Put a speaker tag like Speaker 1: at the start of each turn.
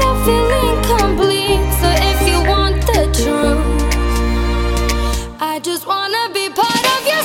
Speaker 1: I feel incomplete So if you want the truth I just wanna be part of your